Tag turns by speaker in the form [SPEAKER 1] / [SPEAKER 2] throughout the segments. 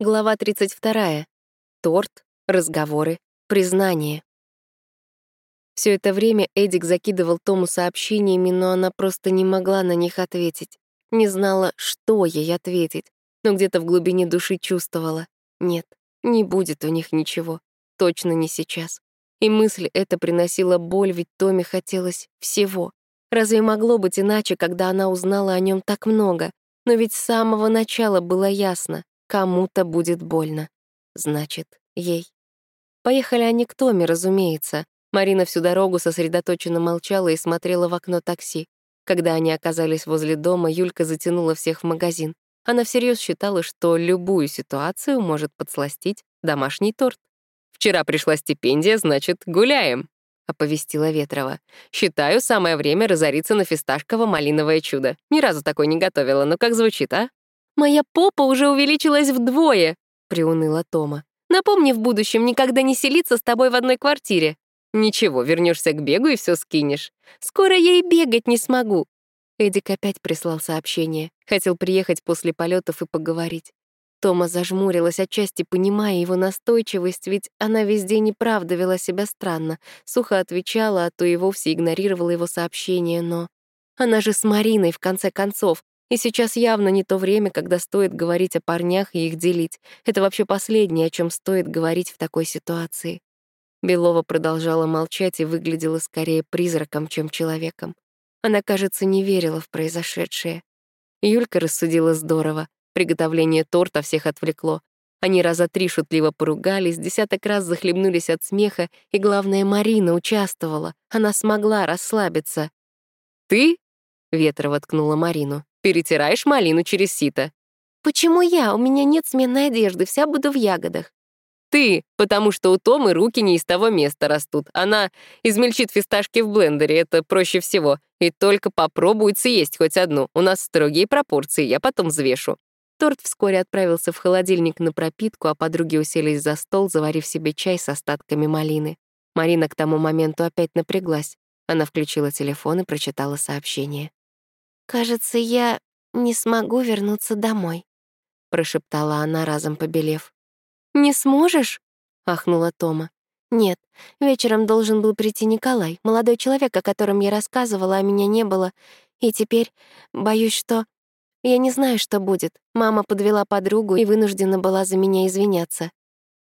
[SPEAKER 1] Глава 32. Торт, разговоры, признание. Все это время Эдик закидывал Тому сообщениями, но она просто не могла на них ответить. Не знала, что ей ответить, но где-то в глубине души чувствовала. Нет, не будет у них ничего. Точно не сейчас. И мысль эта приносила боль, ведь Томе хотелось всего. Разве могло быть иначе, когда она узнала о нем так много? Но ведь с самого начала было ясно, Кому-то будет больно. Значит, ей. Поехали они к Томе, разумеется. Марина всю дорогу сосредоточенно молчала и смотрела в окно такси. Когда они оказались возле дома, Юлька затянула всех в магазин. Она всерьез считала, что любую ситуацию может подсластить домашний торт. «Вчера пришла стипендия, значит, гуляем», — оповестила Ветрова. «Считаю, самое время разориться на фисташково-малиновое чудо. Ни разу такой не готовила, но как звучит, а?» «Моя попа уже увеличилась вдвое», — приуныла Тома. «Напомни в будущем никогда не селиться с тобой в одной квартире». «Ничего, вернешься к бегу и все скинешь. Скоро я и бегать не смогу». Эдик опять прислал сообщение. Хотел приехать после полетов и поговорить. Тома зажмурилась, отчасти понимая его настойчивость, ведь она везде неправда вела себя странно, сухо отвечала, а то и вовсе игнорировала его сообщение, но... Она же с Мариной, в конце концов, и сейчас явно не то время, когда стоит говорить о парнях и их делить. Это вообще последнее, о чем стоит говорить в такой ситуации. Белова продолжала молчать и выглядела скорее призраком, чем человеком. Она, кажется, не верила в произошедшее. Юлька рассудила здорово. Приготовление торта всех отвлекло. Они раза три шутливо поругались, десяток раз захлебнулись от смеха, и, главное, Марина участвовала. Она смогла расслабиться. «Ты?» — Ветрова ткнула Марину. Перетираешь малину через сито. «Почему я? У меня нет сменной одежды, вся буду в ягодах». «Ты, потому что у Томы руки не из того места растут. Она измельчит фисташки в блендере, это проще всего. И только попробует съесть хоть одну. У нас строгие пропорции, я потом взвешу». Торт вскоре отправился в холодильник на пропитку, а подруги уселись за стол, заварив себе чай с остатками малины. Марина к тому моменту опять напряглась. Она включила телефон и прочитала сообщение. «Кажется, я не смогу вернуться домой», — прошептала она, разом побелев. «Не сможешь?» — ахнула Тома. «Нет, вечером должен был прийти Николай, молодой человек, о котором я рассказывала, а меня не было. И теперь боюсь, что... Я не знаю, что будет. Мама подвела подругу и вынуждена была за меня извиняться».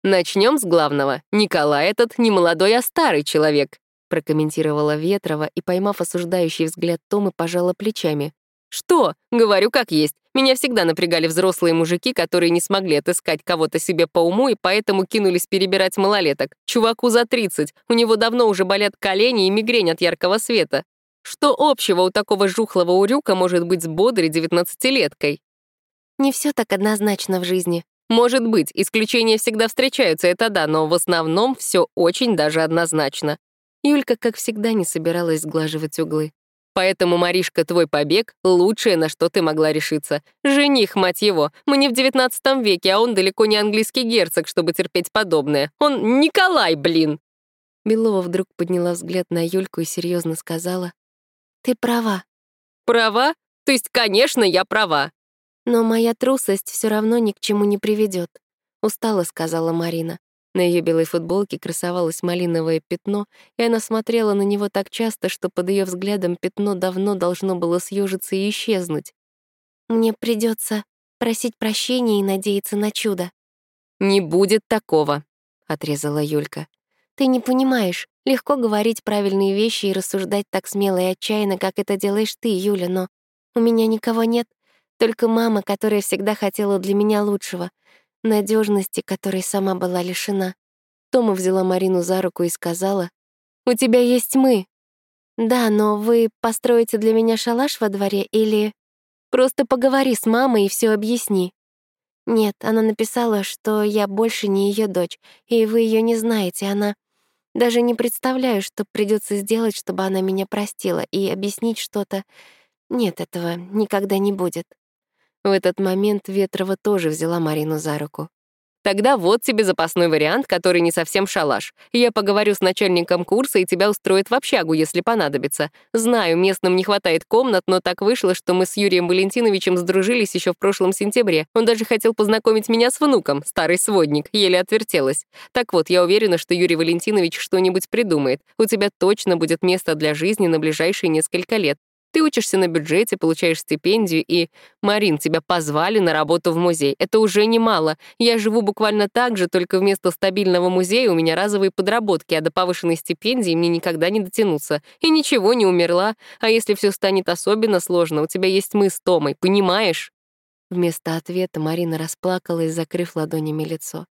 [SPEAKER 1] Начнем с главного. Николай этот не молодой, а старый человек прокомментировала Ветрова и, поймав осуждающий взгляд Томы, пожала плечами. «Что? Говорю, как есть. Меня всегда напрягали взрослые мужики, которые не смогли отыскать кого-то себе по уму и поэтому кинулись перебирать малолеток. Чуваку за 30, у него давно уже болят колени и мигрень от яркого света. Что общего у такого жухлого урюка может быть с бодрой девятнадцатилеткой? Не все так однозначно в жизни. Может быть, исключения всегда встречаются, это да, но в основном все очень даже однозначно. Юлька, как всегда, не собиралась сглаживать углы. Поэтому, Маришка, твой побег — лучшее, на что ты могла решиться. Жених, мать его, мы не в девятнадцатом веке, а он далеко не английский герцог, чтобы терпеть подобное. Он Николай, блин!» Белова вдруг подняла взгляд на Юльку и серьезно сказала. «Ты права». «Права? То есть, конечно, я права». «Но моя трусость все равно ни к чему не приведет», — устало сказала Марина. На ее белой футболке красовалось малиновое пятно, и она смотрела на него так часто, что под ее взглядом пятно давно должно было съежиться и исчезнуть. «Мне придется просить прощения и надеяться на чудо». «Не будет такого», — отрезала Юлька. «Ты не понимаешь. Легко говорить правильные вещи и рассуждать так смело и отчаянно, как это делаешь ты, Юля, но у меня никого нет, только мама, которая всегда хотела для меня лучшего надежности, которой сама была лишена. Тома взяла Марину за руку и сказала, «У тебя есть мы». «Да, но вы построите для меня шалаш во дворе или...» «Просто поговори с мамой и все объясни». «Нет, она написала, что я больше не ее дочь, и вы ее не знаете, она...» Даже не представляю, что придется сделать, чтобы она меня простила, и объяснить что-то. Нет, этого никогда не будет. В этот момент Ветрова тоже взяла Марину за руку. Тогда вот тебе запасной вариант, который не совсем шалаш. Я поговорю с начальником курса, и тебя устроит в общагу, если понадобится. Знаю, местным не хватает комнат, но так вышло, что мы с Юрием Валентиновичем сдружились еще в прошлом сентябре. Он даже хотел познакомить меня с внуком, старый сводник, еле отвертелась. Так вот, я уверена, что Юрий Валентинович что-нибудь придумает. У тебя точно будет место для жизни на ближайшие несколько лет. Ты учишься на бюджете, получаешь стипендию, и... Марин, тебя позвали на работу в музей. Это уже немало. Я живу буквально так же, только вместо стабильного музея у меня разовые подработки, а до повышенной стипендии мне никогда не дотянуться. И ничего, не умерла. А если все станет особенно сложно, у тебя есть мы с Томой, понимаешь?» Вместо ответа Марина расплакалась, закрыв ладонями лицо.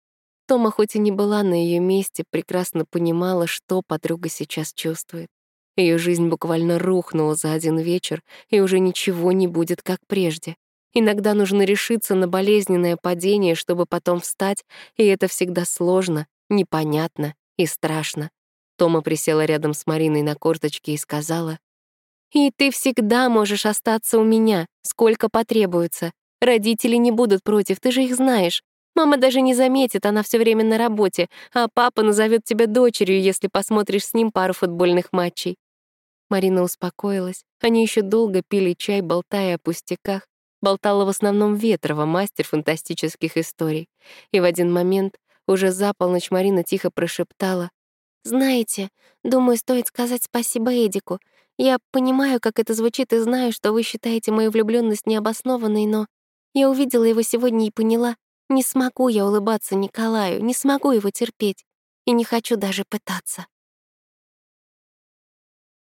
[SPEAKER 1] Тома, хоть и не была на ее месте, прекрасно понимала, что подруга сейчас чувствует. Ее жизнь буквально рухнула за один вечер, и уже ничего не будет, как прежде. Иногда нужно решиться на болезненное падение, чтобы потом встать, и это всегда сложно, непонятно и страшно. Тома присела рядом с Мариной на корточке и сказала, «И ты всегда можешь остаться у меня, сколько потребуется. Родители не будут против, ты же их знаешь. Мама даже не заметит, она все время на работе, а папа назовет тебя дочерью, если посмотришь с ним пару футбольных матчей. Марина успокоилась. Они еще долго пили чай, болтая о пустяках. Болтала в основном Ветрова, мастер фантастических историй. И в один момент, уже за полночь, Марина тихо прошептала. «Знаете, думаю, стоит сказать спасибо Эдику. Я понимаю, как это звучит, и знаю, что вы считаете мою влюбленность необоснованной, но я увидела его сегодня и поняла, не смогу я улыбаться Николаю, не смогу его терпеть, и не хочу даже пытаться».